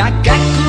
I got you.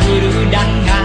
guru dan